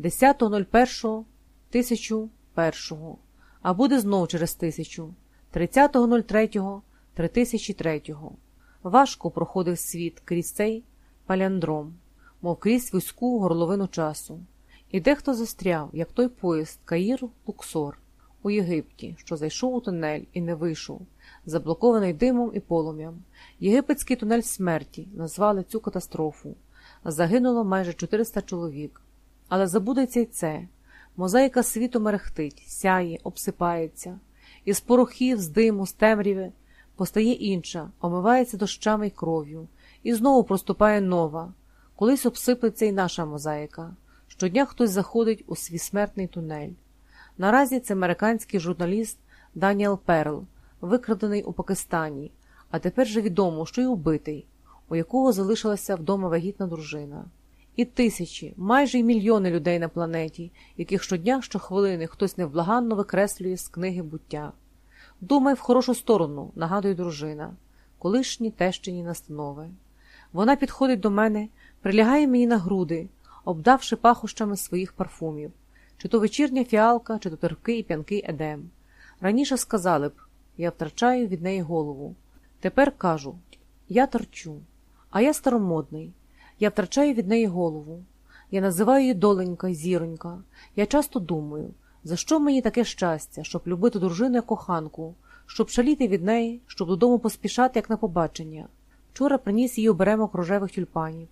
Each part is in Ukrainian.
10.01.1001, а буде знов через тисячу, 30.03, 3003. Важко проходив світ крізь цей паляндром, мов крізь вузьку горловину часу. І дехто застряв, як той поїзд Каїр Луксор у Єгипті, що зайшов у тунель і не вийшов, заблокований димом і полум'ям. Єгипетський тунель смерті назвали цю катастрофу. Загинуло майже 400 чоловік. Але забудеться й це. Мозаїка світу мерехтить, сяє, обсипається. Із порохів, з диму, з темряви постає інша, омивається дощами й кров'ю, і знову проступає нова. Колись обсиплеться й наша мозаїка. Щодня хтось заходить у свій смертний тунель. Наразі це американський журналіст Даніел Перл, викрадений у Пакистані, а тепер же відомо, що й убитий, у якого залишилася вдома вагітна дружина. І тисячі, майже й мільйони людей на планеті, яких щодня, щохвилини хтось невблаганно викреслює з книги буття. Думай в хорошу сторону, нагадує дружина, колишні тещині настанови. Вона підходить до мене, прилягає мені на груди, обдавши пахощами своїх парфумів, чи то вечірня фіалка, чи то терпкий і п'янкий едем. Раніше сказали б я втрачаю від неї голову. Тепер кажу я торчу, а я старомодний. Я втрачаю від неї голову. Я називаю її доленька зіронька. Я часто думаю, за що мені таке щастя, щоб любити дружину як коханку, щоб шаліти від неї, щоб додому поспішати, як на побачення. Вчора приніс її оберемок рожевих тюльпанів.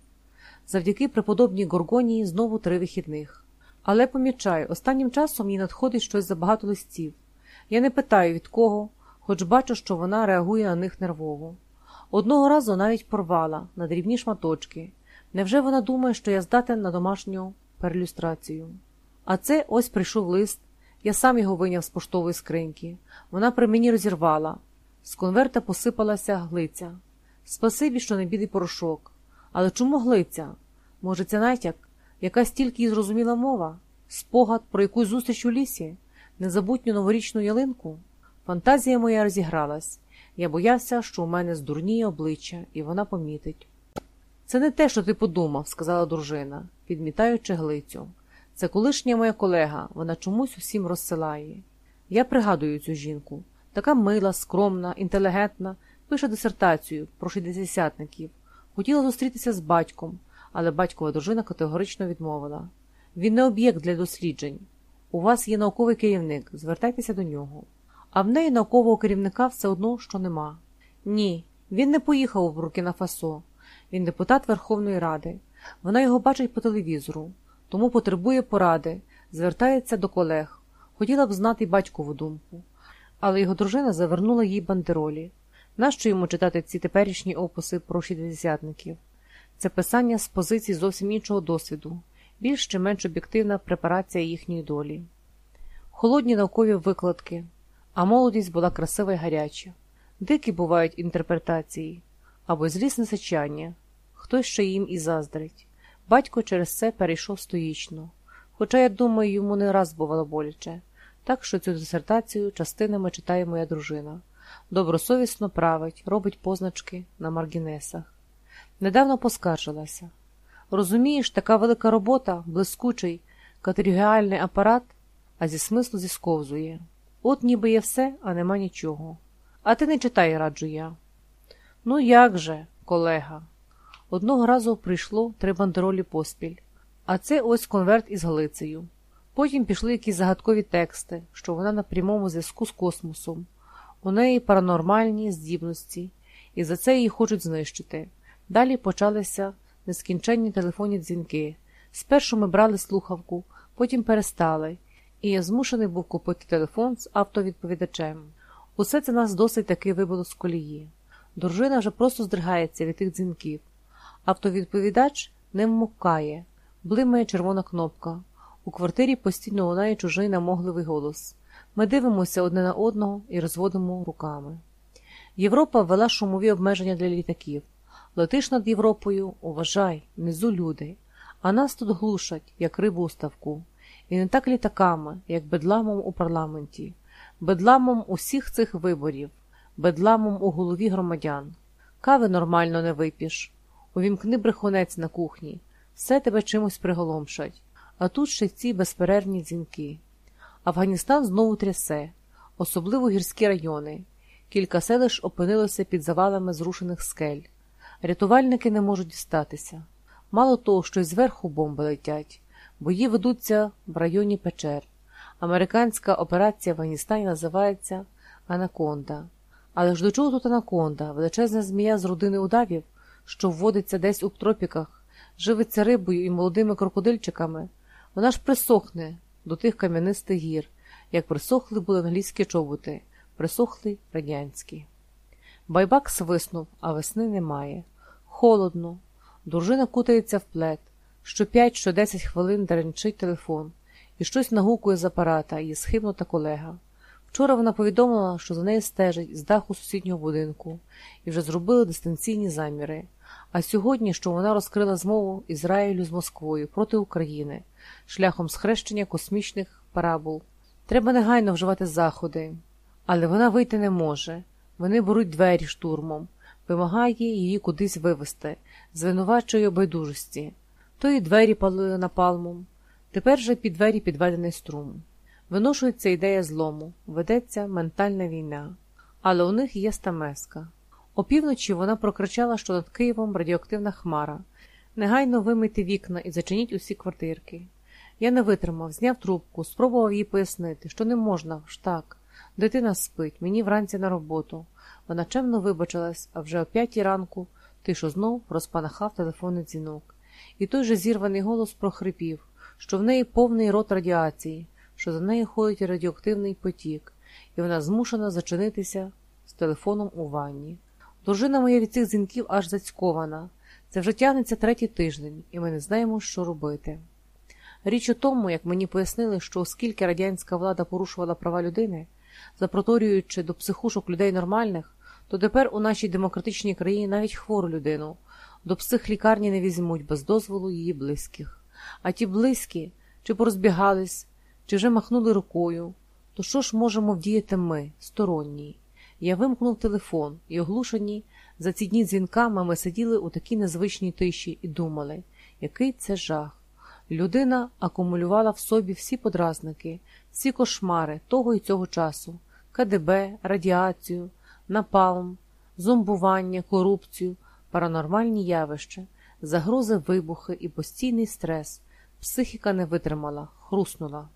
Завдяки преподобній Горгонії знову три вихідних. Але помічаю, останнім часом їй надходить щось забагато листів. Я не питаю від кого, хоч бачу, що вона реагує на них нервово. Одного разу навіть порвала на дрібні шматочки. Невже вона думає, що я здатен на домашню перлюстрацію? А це ось прийшов лист, я сам його виняв з поштової скриньки. Вона при мені розірвала. З конверта посипалася глиця. Спасибі, що не білий порошок. Але чому глиця? Може, це натяк? Якась тільки і зрозуміла мова? Спогад про якусь зустріч у лісі, незабутню новорічну ялинку? Фантазія моя розігралась. Я боявся, що у мене здурніє обличчя, і вона помітить. Це не те, що ти подумав, сказала дружина, підмітаючи глицю. Це колишня моя колега, вона чомусь усім розсилає. Я пригадую цю жінку. Така мила, скромна, інтелігентна, пише дисертацію про шістдесятників. Хотіла зустрітися з батьком, але батькова дружина категорично відмовила. Він не об'єкт для досліджень. У вас є науковий керівник, звертайтеся до нього. А в неї наукового керівника все одно, що нема. Ні, він не поїхав у Буркіна Фасо. Він депутат Верховної Ради. Вона його бачить по телевізору, тому потребує поради, звертається до колег. Хотіла б знати батькову думку. Але його дружина завернула їй бандеролі. Нащо йому читати ці теперішні описи про шістдесятників? Це писання з позицій зовсім іншого досвіду, більш чи менш об'єктивна препарація їхньої долі. Холодні наукові викладки, а молодість була красива й гаряча. Дикі бувають інтерпретації або злісне сечання, хтось ще їм і заздрить. Батько через це перейшов стоїчно, хоча, я думаю, йому не раз бувало боляче, так що цю дисертацію частинами читає моя дружина. Добросовісно править, робить позначки на маргінесах. Недавно поскаржилася. Розумієш, така велика робота, блискучий, категоріальний апарат, а зі смислу зісковзує. От ніби є все, а нема нічого. А ти не читай, раджу я. Ну, як же, колега? Одного разу прийшло три бандеролі поспіль, а це ось конверт із глицею. Потім пішли якісь загадкові тексти, що вона на прямому зв'язку з космосом. У неї паранормальні здібності, і за це її хочуть знищити. Далі почалися нескінченні телефонні дзвінки. Спершу ми брали слухавку, потім перестали, і я змушений був купити телефон з автовідповідачем. Усе це нас досить таки вибило з колії. Дружина вже просто здригається від тих дзвінків. Автовідповідач не вмукає, блимає червона кнопка. У квартирі постійно лунає чужий намогливий голос. Ми дивимося одне на одного і розводимо руками. Європа ввела шумові обмеження для літаків. Летиш над Європою, уважай, внизу люди, а нас тут глушать, як рибу у ставку, і не так літаками, як бедламом у парламенті, бедламом усіх цих виборів, бедламом у голові громадян. Кави нормально не вип'єш. Увімкни брехунець на кухні, все тебе чимось приголомшать. А тут ще ці безперервні дзвінки. Афганістан знову трясе, особливо гірські райони. Кілька селищ опинилося під завалами зрушених скель. Рятувальники не можуть дістатися. Мало того, що й зверху бомби летять, бої ведуться в районі печер. Американська операція в Афганістані називається Анаконда. Але ж до чого тут Анаконда, величезна змія з родини удавів, що вводиться десь у тропіках, живиться рибою і молодими крокодильчиками. Вона ж присохне до тих кам'янистих гір, як присохли були англійські чоботи, присохли радянські. Байбак свиснув, а весни немає. Холодно. Дружина кутається в плед. Що п'ять, що десять хвилин деренчить телефон і щось нагукує з апарата її схибнута колега. Вчора вона повідомила, що за нею стежить з даху сусіднього будинку і вже зробили дистанційні заміри. А сьогодні, що вона розкрила змову Ізраїлю з Москвою проти України шляхом схрещення космічних парабол. Треба негайно вживати заходи, але вона вийти не може. Вони беруть двері штурмом, вимагає її кудись вивезти, звинувачує байдужості. То і двері палили напалмом. Тепер же під двері підведений струм. Виношується ідея злому, ведеться ментальна війна. Але у них є стамеска. Опівночі вона прокричала, що над Києвом радіоактивна хмара. Негайно вимийте вікна і зачиніть усі квартирки. Я не витримав, зняв трубку, спробував їй пояснити, що не можна ж так. Дитина спить, мені вранці на роботу. Вона чемно вибачилась, а вже о п'ятій ранку тишу знов розпанахав телефонний дзвінок. І той же зірваний голос прохрипів, що в неї повний рот радіації, що за нею ходить радіоактивний потік, і вона змушена зачинитися з телефоном у ванні. Дружина моя від цих дзвінків аж зацькована. Це вже тягнеться третій тиждень, і ми не знаємо, що робити. Річ у тому, як мені пояснили, що оскільки радянська влада порушувала права людини, запроторюючи до психушок людей нормальних, то тепер у нашій демократичній країні навіть хвору людину до психлікарні не візьмуть без дозволу її близьких. А ті близькі чи порозбігались, чи вже махнули рукою, то що ж можемо вдіяти ми, сторонні? Я вимкнув телефон і, оглушені, за ці дні дзвінками ми сиділи у такій незвичній тиші і думали, який це жах. Людина акумулювала в собі всі подразники, всі кошмари того і цього часу: КДБ, радіацію, напалм, зомбування, корупцію, паранормальні явища, загрози вибухи і постійний стрес. Психіка не витримала, хруснула.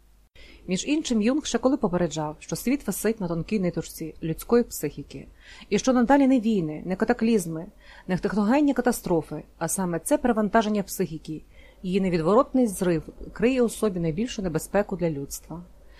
Між іншим, Юнг ще коли попереджав, що світ висить на тонкій ниточці людської психіки, і що надалі не війни, не катаклізми, не техногенні катастрофи, а саме це перевантаження психіки, її невідворотний зрив криє у собі найбільшу небезпеку для людства.